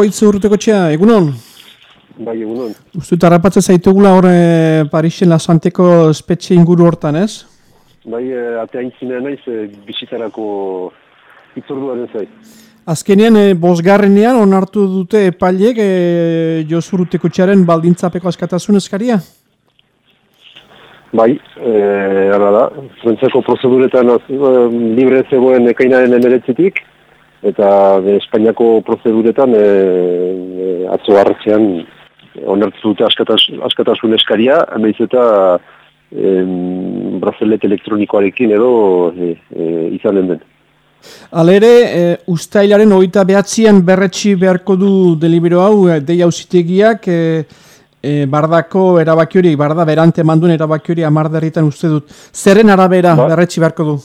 Oitz urteko txea, egunon? Bai, egunon. Uste dut, harrapatzen zaitugula hor e, Parixen lasanteko espetxe inguru hortan, ez? Bai, e, ateain zinean naiz e, bisitarako itzorduaren zai. Azkenean, e, bosgarrenean onartu dute epailek e, jozuruteko txaren baldintzapeko askatasun eskaria? Bai, e, ara da, Frentzako prozeduretan az, e, libre zegoen ekainaren emeretzitik, eta de Espainiako prozeduretan e, e, atzo hartzean onartu dute askatas, askatasun eskaria, emaiz eta e, brazelet elektronikoarekin edo e, e, izanen den. Alere, e, ustailaren oita behatzean berretxi beharko du delibero hau, dei hausitegiak, e, e, bardako erabaki hori, barda berante manduen erabaki hori amarderritan uste dut. Zerren arabera ba. berretxi beharko du?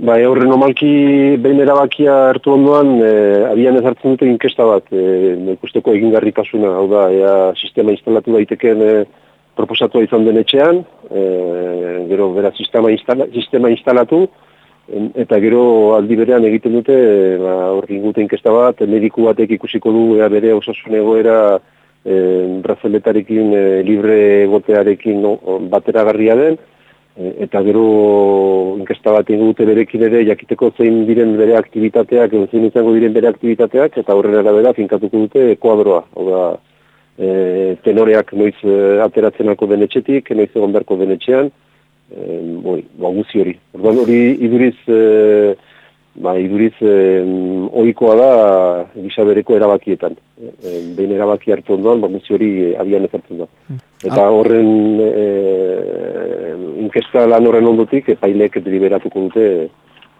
Ba, horre normalki behin erabakia hartu ondoan, e, abian ezartzen dute inkesta bat, e, ikusteko egingarri kasuna, hau da, ea sistema instalatu daiteken e, proposatua izan den etxean, e, gero bera sistema, instala, sistema instalatu, eta gero aldi berean egiten dute, e, ba, horri ingute inkesta bat, mediku batek ikusiko du, ea bere osasun egoera, e, brazeletarekin, e, libre gotearekin no, bateragarria den, eta gero inkesta bat dute berekin ere jakiteko zein diren bere aktivitateak, zein izango diren bere aktivitateak, eta horren arabera finkatuko dute kuadroa. Oda, e, tenoreak noiz e, ateratzen alko denetxetik, noiz egon berko denetxean, e, boi, ba, hori. Orduan hori iduriz, e, ba, iduriz e, oikoa da gisa bereko erabakietan. E, behin erabaki hartu ondoan, ba, guzi hori abian ezartzen da. Eta horren e, inkesta lan horren ondotik, epailek deliberatuko dute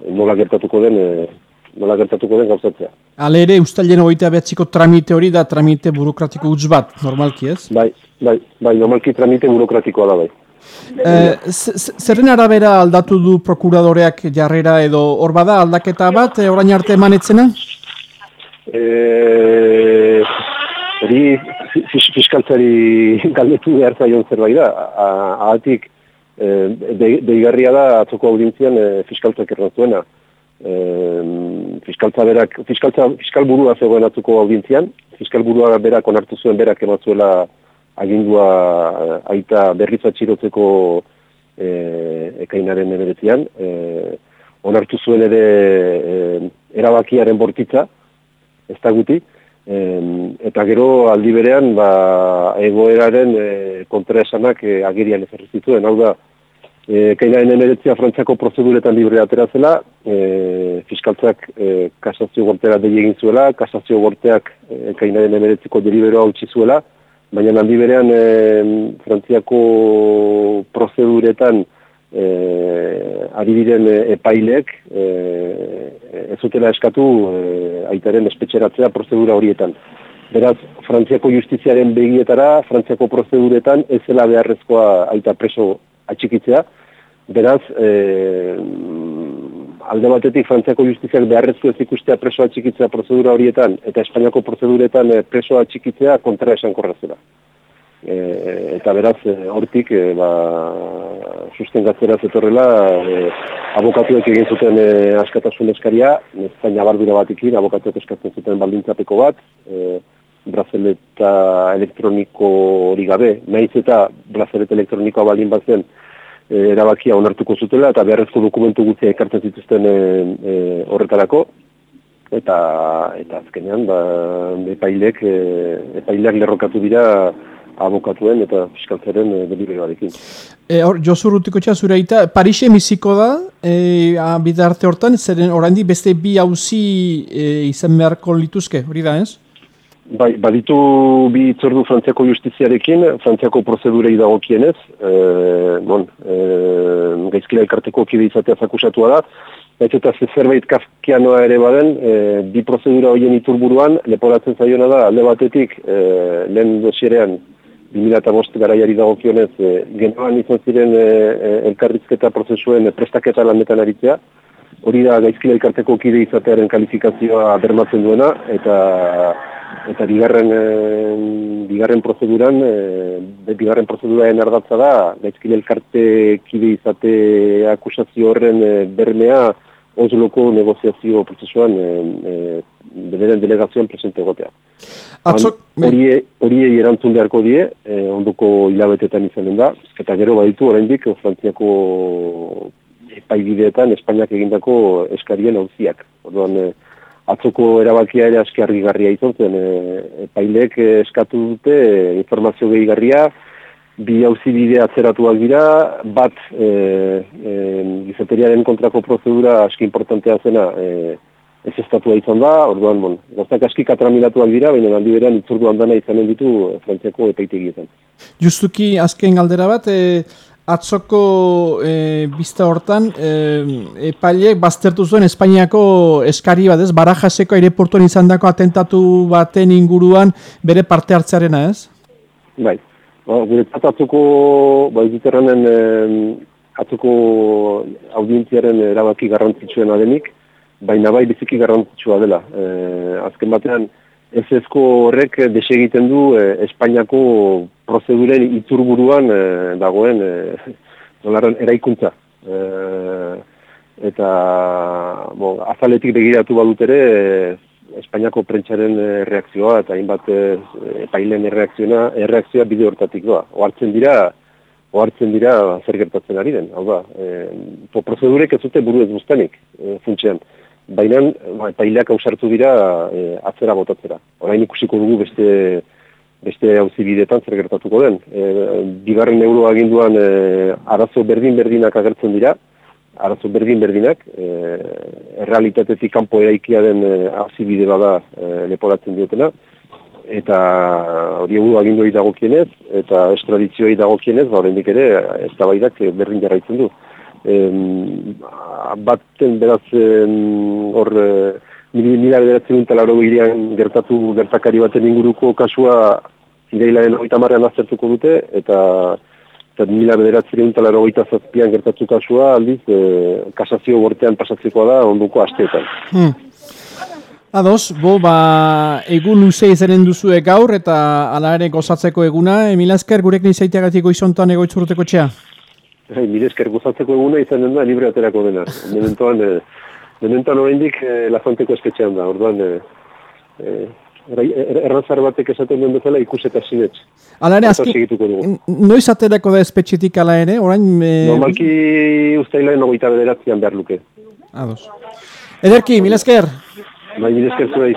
nola gertatuko den e, nola gertatuko den gauzatzea. Hala ere, ustalien hogeita behatziko tramite hori da tramite burokratiko utz bat, normalki ez? Bai, bai, bai, normalki tramite burokratikoa da bai. E, zerren arabera aldatu du prokuradoreak jarrera edo hor bada aldaketa bat, e, orain arte emanetzena? Eh, hori fiskaltzari galdetu behar zaion zerbait da. Ahatik, e, deigarria da atzoko audientzian e, fiskaltzak erran zuena. E, fiskaltza berak, fiskaltza, fiskal burua zegoen atzoko audientzian, fiskal burua berak onartu zuen berak ematzuela agindua aita berriz atxirotzeko e, ekainaren eberetzean. E, onartu zuen ere e, erabakiaren bortitza, ez da guti, eta gero aldi berean ba, egoeraren e, kontraesanak e, agirian ezarri zituen. Hau da, e, kainaren emeretzia frantziako prozeduretan libre aterazela, e, fiskaltzak e, kasazio gortera dei egin zuela, kasazio gorteak e, kainaren emeretziko deliberoa utzi zuela, baina aldi berean e, frantziako prozeduretan e, ari diren epailek e, ez zutela eskatu e, aitaren espetxeratzea prozedura horietan. Beraz, Frantziako justiziaren begietara, Frantziako prozeduretan ez zela beharrezkoa aita preso atxikitzea. Beraz, e, alde batetik Frantziako justiziak beharrezko ez ikustea preso atxikitzea prozedura horietan, eta Espainiako prozeduretan e, preso atxikitzea kontra esan korrazera. E, eta beraz, hortik, e, ba, susten gatzera zetorrela, e, abokatuek egin zuten e, askatasun eskaria, neztain abarbira bat ikin, abokatuek eskatzen zuten baldintzapeko bat, e, brazeleta elektroniko hori gabe, nahiz eta brazeleta elektronikoa baldin bat zen, e, erabakia onartuko zutela, eta beharrezko dokumentu guztia ekartzen zituzten e, e, horretarako, eta eta azkenean, ba, epailek, e, epailek lerrokatu dira, abokatuen eta fiskaltzaren e, deliberoarekin. E, or, Josu Rutiko txea zure eta Parise misiko da, e, bidarte hortan, zeren orandi beste bi hauzi e, izan beharko lituzke, hori da ez? Bai, baditu bi itzordu frantziako justiziarekin, frantziako prozedurei dagokienez, e, bon, e, gaizkila elkarteko kide izatea zakusatua da, Ez eta zerbait kafkianoa ere baden, e, bi prozedura horien iturburuan, leporatzen zaiona da, alde batetik, e, lehen dosierean, 2005 garaiari dagokionez e, genoan izan ziren e, e, elkarrizketa prozesuen prestaketa landetan aritzea. Hori da gaizkila elkarteko kide izatearen kalifikazioa bermatzen duena eta eta bigarren e, bigarren prozeduran e, bigarren prozeduraen ardatza da gaizkila elkarte kide izate akusazio horren e, bermea Osloko negoziazio prozesuan e, e, beren delegazioan presente egotea. Atzok, hori erantzun beharko die, e, onduko hilabetetan izanen da, eta gero baditu oraindik Frantziako epaibideetan Espainiak egindako eskarien auziak. Orduan, e, atzoko erabakia ere aski argigarria izan zen, e, epailek eskatu dute e, informazio gehigarria, bi hauzi bide atzeratuak dira, bat e, e, gizateriaren kontrako prozedura aski importantea zena, e, ez estatua izan da, orduan, bon, gozak aski katramilatuak dira, baina aldi berean itzurdu handana izanen ditu frantziako epaitegietan. Justuki, azken galdera bat, e, atzoko e, bizta hortan, e, epailek baztertu zuen Espainiako eskari bat, ez? Barajaseko aireportuan izan dako atentatu baten inguruan bere parte hartzearena, ez? Bai, ba, gure atzoko, bai, ziterranen, atzoko audientziaren erabaki garrantzitsuen adenik, baina bai biziki garrantzitsua dela. E, azken batean, ez ezko horrek desegiten du e, Espainiako prozeduren iturburuan e, dagoen e, eraikuntza. E, eta bo, azaletik begiratu badut ere, e, Espainiako prentsaren e, reakzioa eta hainbat epailen erreakzioa, erreakzioa bide hortatik doa. Oartzen dira, oartzen dira zer gertatzen ari den. Hau da, e, prozedurek ez dute buru ez guztanik, e, funtsean baina ba, paileak ausartu dira e, atzera botatzera. Orain ikusiko dugu beste beste hauzi bidetan zer gertatuko den. E, bigarren euro aginduan e, arazo berdin-berdinak agertzen dira, arazo berdin-berdinak, e, errealitatetik kanpo eraikia den hauzi bide bada e, leporatzen diotena, eta hori egu agindoi dagokienez, eta estradizioi dagokienez, ba, horrendik ere, ez da berdin jarraitzen du. Em, batten beraz hor mila bederatzen dut alaro gertatu gertakari baten inguruko kasua zireilaren oita marrean aztertuko dute eta eta mila bederatzen dut alaro zazpian gertatu kasua aldiz e, kasazio bortean pasatzekoa da onduko asteetan. Hmm. Ados, bo, ba, egun luze izanen duzu gaur eta ala ere gozatzeko eguna. Emila esker, gurek nizaiteagatiko izontan egoitzuruteko txea? Hai, mire esker gozatzeko eguna izan da libre aterako dena. Mementoan, e, mementoan oraindik e, lafanteko espetxean da, orduan, e, e, errantzar batek esaten duen bezala ikus eta sinetz. Ala ere, azki, noiz aterako da espetxetik ala ere, orain... E... Normalki ustailaren ogoita bederatzean behar luke. Ados. Ederki, mil esker! Bai, mil esker zuei.